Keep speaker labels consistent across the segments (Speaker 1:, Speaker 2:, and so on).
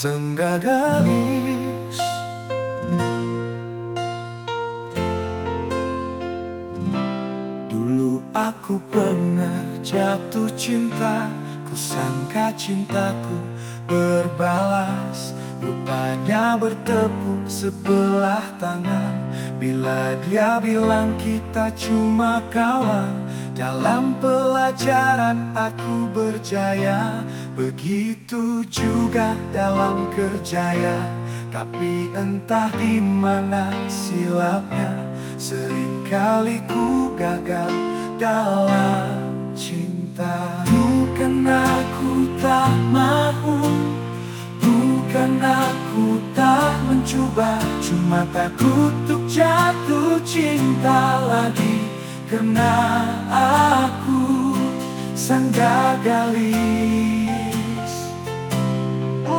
Speaker 1: Senggagalis Dulu aku pernah jatuh cinta Ku sangka cintaku berbalas. Rupanya bertepuk sebelah tangan. Bila dia bilang kita cuma kawan Dalam pelajaran aku berjaya Begitu juga dalam kerjaya. Tapi entah di mana silapnya Seringkali ku gagal dalam cinta. Bukan aku tak mau Bukan aku tak mencoba Cuma takut untuk jatuh cinta lagi Karena aku sang gagalis oh,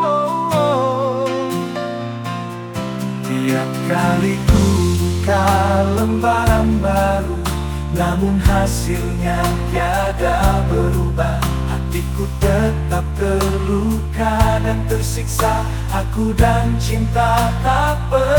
Speaker 1: oh, oh. Tiap kali ku buka lembaran baru Namun hasilnya tiada berubah Hatiku tetap terluka dan tersiksa Aku dan cinta tak pernah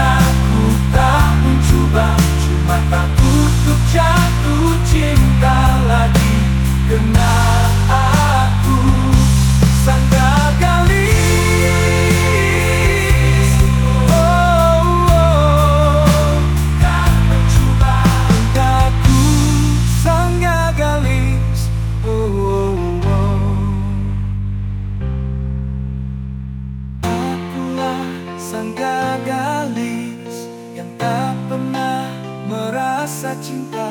Speaker 1: aku tak mencoba. Cuma takut jatuh cinta gagalis Yang